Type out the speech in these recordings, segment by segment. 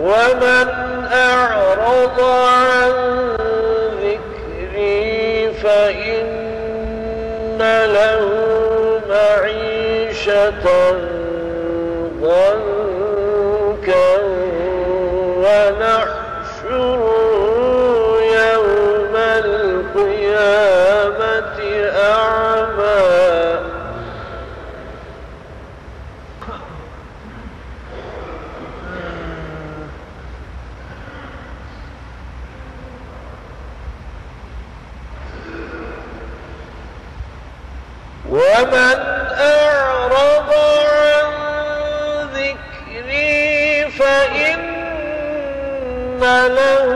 ومن أعرض عن ذكري فإن له معيشة ضنكا. ومن أعرض عن ذكري فإن له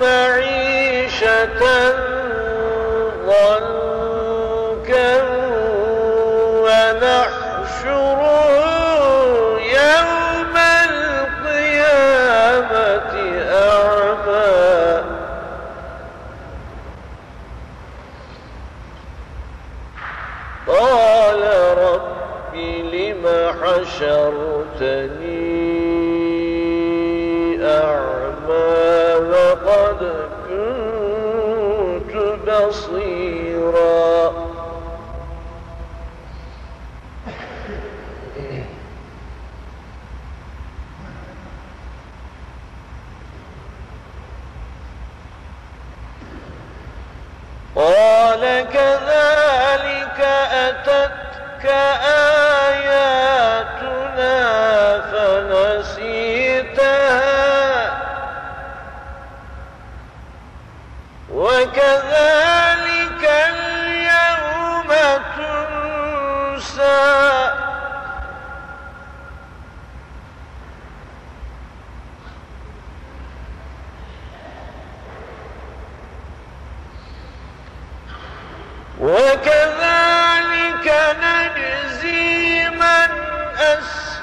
معيشة ضنكا ونحشره حشرتني.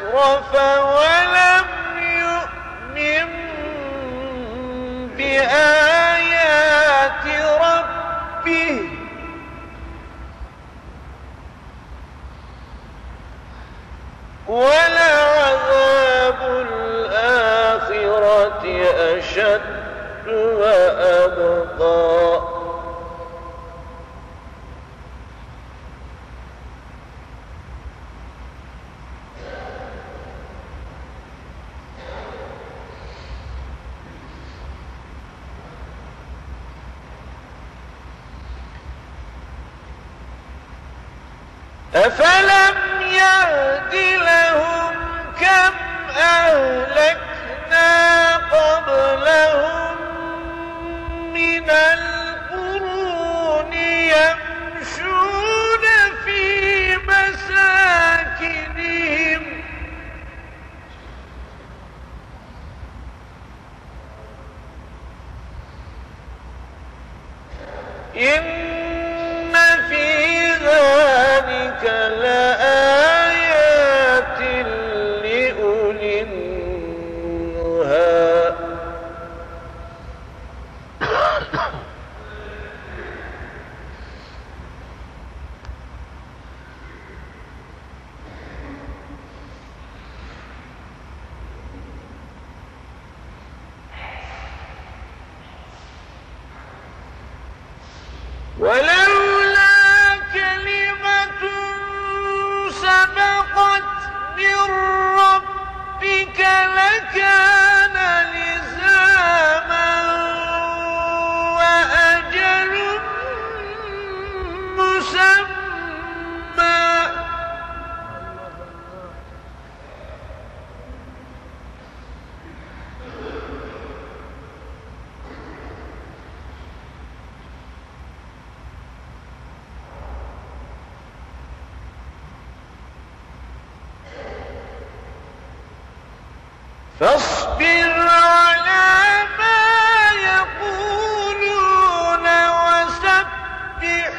أسرف ولم يؤمن بآيات ربه. أفلم يهد لهم كم أهلكنا قبلهم من القرون يمشون في مساكنهم. إن ولولا كلمة سبقت من ربك لكان فاصبر على ما يقولون وسبح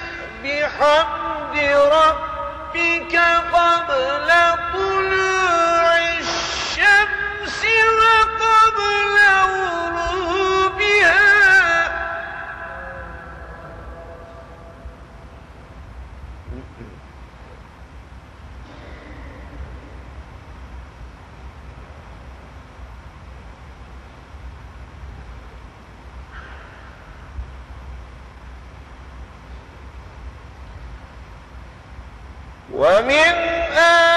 بحمد ربك قبل ومن آناء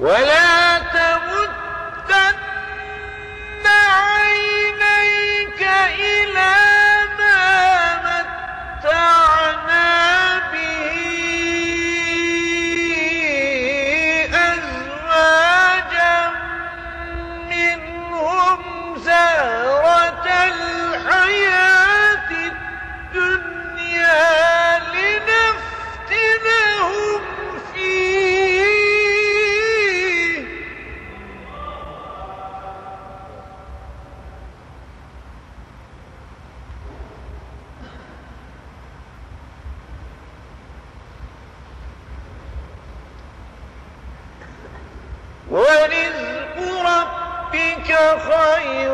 ولا تمدن ورزق ربك خير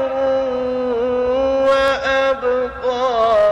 وأبقى.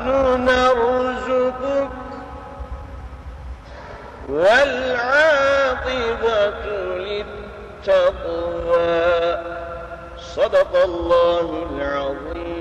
نحن نرزقك والعاقبة للتقوى. صدق الله العظيم.